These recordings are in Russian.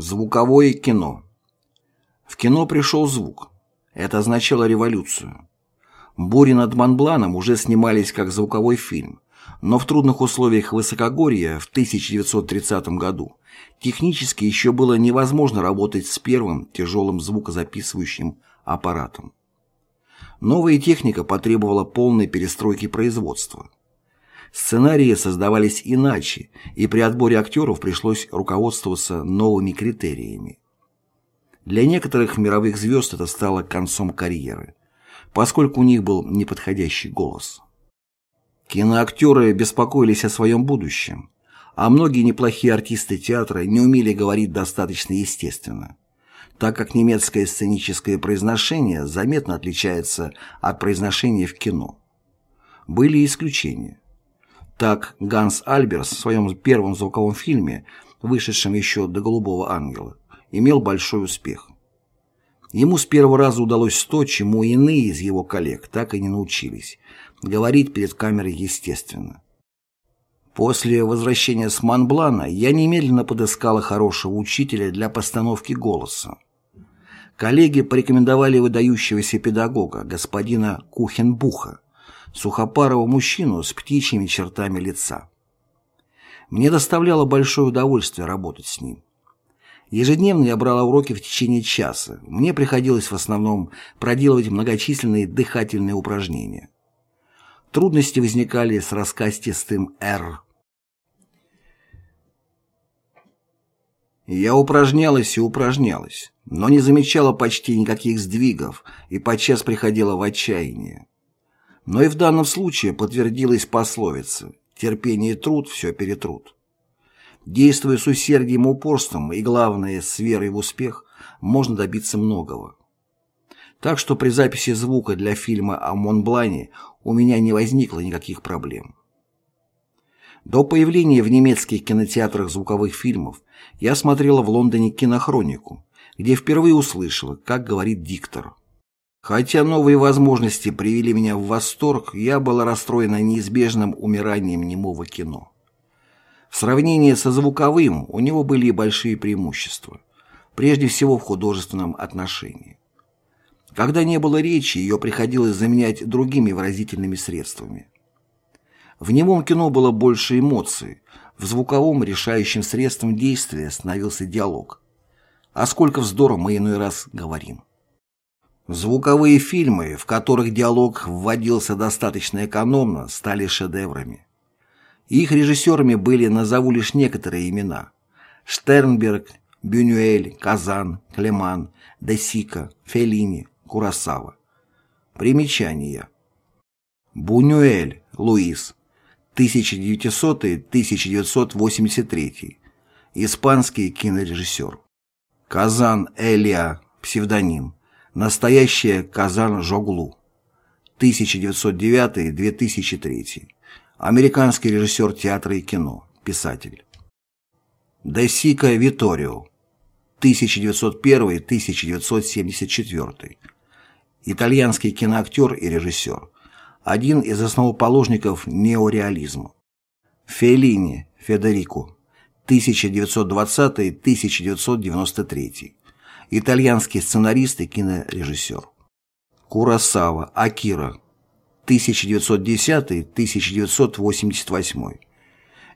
Звуковое кино. В кино пришел звук. Это означало революцию. «Бури над Монбланом» уже снимались как звуковой фильм, но в трудных условиях высокогорья в 1930 году технически еще было невозможно работать с первым тяжелым звукозаписывающим аппаратом. Новая техника потребовала полной перестройки производства. Сценарии создавались иначе, и при отборе актеров пришлось руководствоваться новыми критериями. Для некоторых мировых звезд это стало концом карьеры, поскольку у них был неподходящий голос. Киноактеры беспокоились о своем будущем, а многие неплохие артисты театра не умели говорить достаточно естественно, так как немецкое сценическое произношение заметно отличается от произношения в кино. Были исключения. Так Ганс Альберс в своем первом звуковом фильме, вышедшем еще до «Голубого ангела», имел большой успех. Ему с первого раза удалось то, чему иные из его коллег так и не научились – говорить перед камерой естественно. После возвращения с Монблана я немедленно подыскала хорошего учителя для постановки голоса. Коллеги порекомендовали выдающегося педагога, господина Кухенбуха, сухопарого мужчину с птичьими чертами лица. Мне доставляло большое удовольствие работать с ним. Ежедневно я брала уроки в течение часа. Мне приходилось в основном проделывать многочисленные дыхательные упражнения. Трудности возникали с раскастистым «Р». Я упражнялась и упражнялась, но не замечала почти никаких сдвигов и подчас приходила в отчаяние. Но и в данном случае подтвердилась пословица «терпение и труд все перетрут». Действуя с усердием и упорством и, главное, с верой в успех, можно добиться многого. Так что при записи звука для фильма о Монблане у меня не возникло никаких проблем. До появления в немецких кинотеатрах звуковых фильмов я смотрела в Лондоне кинохронику, где впервые услышала, как говорит диктор. Хотя новые возможности привели меня в восторг, я была расстроена неизбежным умиранием немого кино. В сравнении со звуковым у него были и большие преимущества, прежде всего в художественном отношении. Когда не было речи, ее приходилось заменять другими выразительными средствами. В немом кино было больше эмоций, в звуковом решающим средством действия становился диалог. А сколько вздора мы иной раз говорим. Звуковые фильмы, в которых диалог вводился достаточно экономно, стали шедеврами. Их режиссерами были, назову лишь некоторые имена. Штернберг, Бюнюэль, Казан, Клеман, Десика, Феллини, Курасава. Примечания. Бунюэль, Луис, 1900-1983. Испанский кинорежиссер. Казан Элия, псевдоним. Настоящая Казан Жоглу. 1909-2003. Американский режиссер театра и кино, писатель. Десика Виторио. 1901-1974. Итальянский киноактер и режиссер. Один из основоположников неореализма. Феллини Федерико. 1920-1993 итальянский сценарист и кинорежиссер. Курасава Акира, 1910-1988,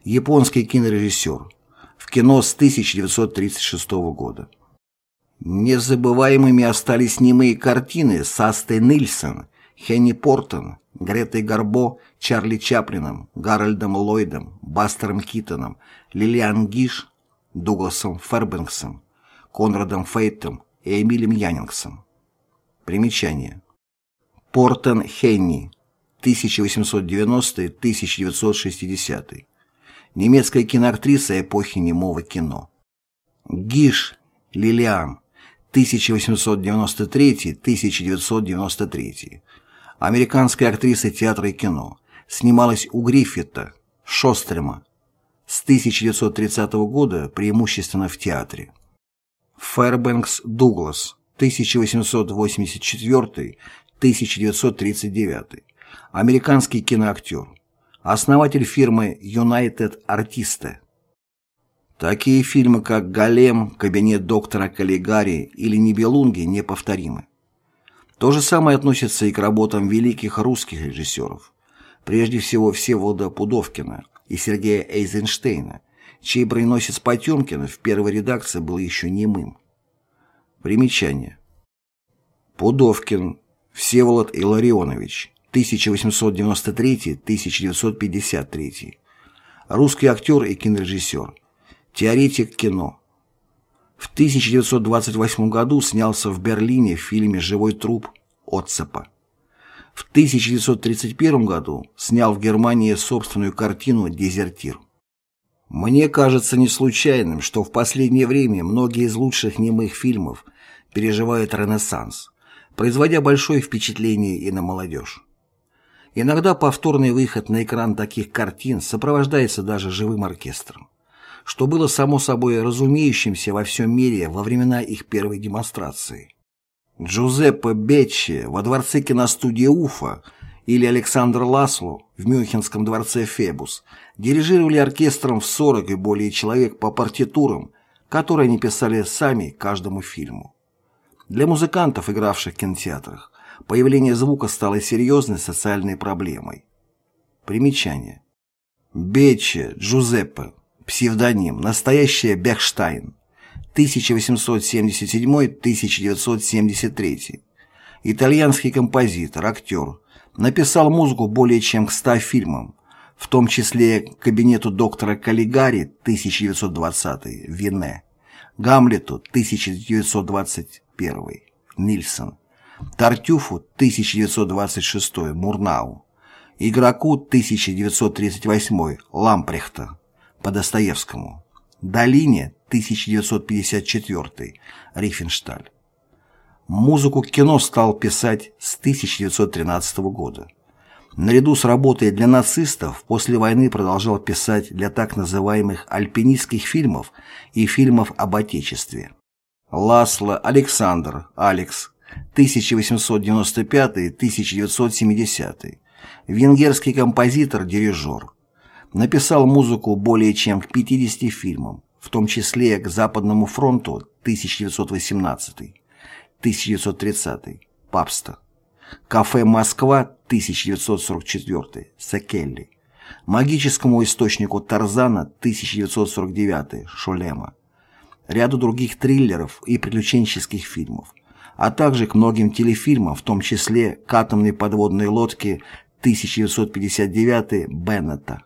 японский кинорежиссер, в кино с 1936 года. Незабываемыми остались немые картины с Астой Нильсон, Хенни Портон, Гретой Гарбо, Чарли Чаплином, Гарольдом Ллойдом, Бастером Китоном, Лилиан Гиш, Дугласом Фербенксом, Конрадом Фейтом и Эмилем Янингсом. Примечание. Портен Хенни, 1890-1960. Немецкая киноактриса эпохи немого кино. Гиш Лилиан, 1893-1993. Американская актриса театра и кино. Снималась у Гриффита, Шострема. С 1930 года преимущественно в театре. Фэрбэнкс Дуглас, 1884-1939, американский киноактер, основатель фирмы United Artiste, Такие фильмы, как «Голем», «Кабинет доктора Каллигари» или «Нибелунги» неповторимы. То же самое относится и к работам великих русских режиссеров, прежде всего Всеволода Пудовкина и Сергея Эйзенштейна, чей броненосец Потемкин в первой редакции был еще немым. Примечание. Пудовкин Всеволод Илларионович, 1893-1953. Русский актер и кинорежиссер. Теоретик кино. В 1928 году снялся в Берлине в фильме «Живой труп» Отцепа. В 1931 году снял в Германии собственную картину «Дезертир». Мне кажется не случайным, что в последнее время многие из лучших немых фильмов переживают ренессанс, производя большое впечатление и на молодежь. Иногда повторный выход на экран таких картин сопровождается даже живым оркестром, что было само собой разумеющимся во всем мире во времена их первой демонстрации. Джузеппе Беччи во дворце киностудии Уфа или Александр Ласло в Мюнхенском дворце Фебус дирижировали оркестром в 40 и более человек по партитурам, которые они писали сами каждому фильму. Для музыкантов, игравших в кинотеатрах, появление звука стало серьезной социальной проблемой. Примечание. Бечче Джузеппе, псевдоним, настоящее Бехштайн, 1877-1973. Итальянский композитор, актер, написал музыку более чем к 100 фильмам, в том числе «Кабинету доктора Каллигари» 1920 Вене, «Гамлету» 1921 Нильсон, «Тартюфу» 1926 Мурнау, «Игроку» 1938 Лампрехта по Достоевскому, «Долине» 1954 Рифеншталь. Музыку к кино стал писать с 1913 года. Наряду с работой для нацистов после войны продолжал писать для так называемых альпинистских фильмов и фильмов об Отечестве. Ласло Александр, Алекс, 1895-1970, венгерский композитор-дирижер. Написал музыку более чем к 50 фильмам, в том числе к Западному фронту 1918 1930 Папста. Кафе «Москва» 1944 Сакелли. Магическому источнику Тарзана 1949 Шулема. Ряду других триллеров и приключенческих фильмов, а также к многим телефильмам, в том числе к атомной подводной лодке 1959 Беннета.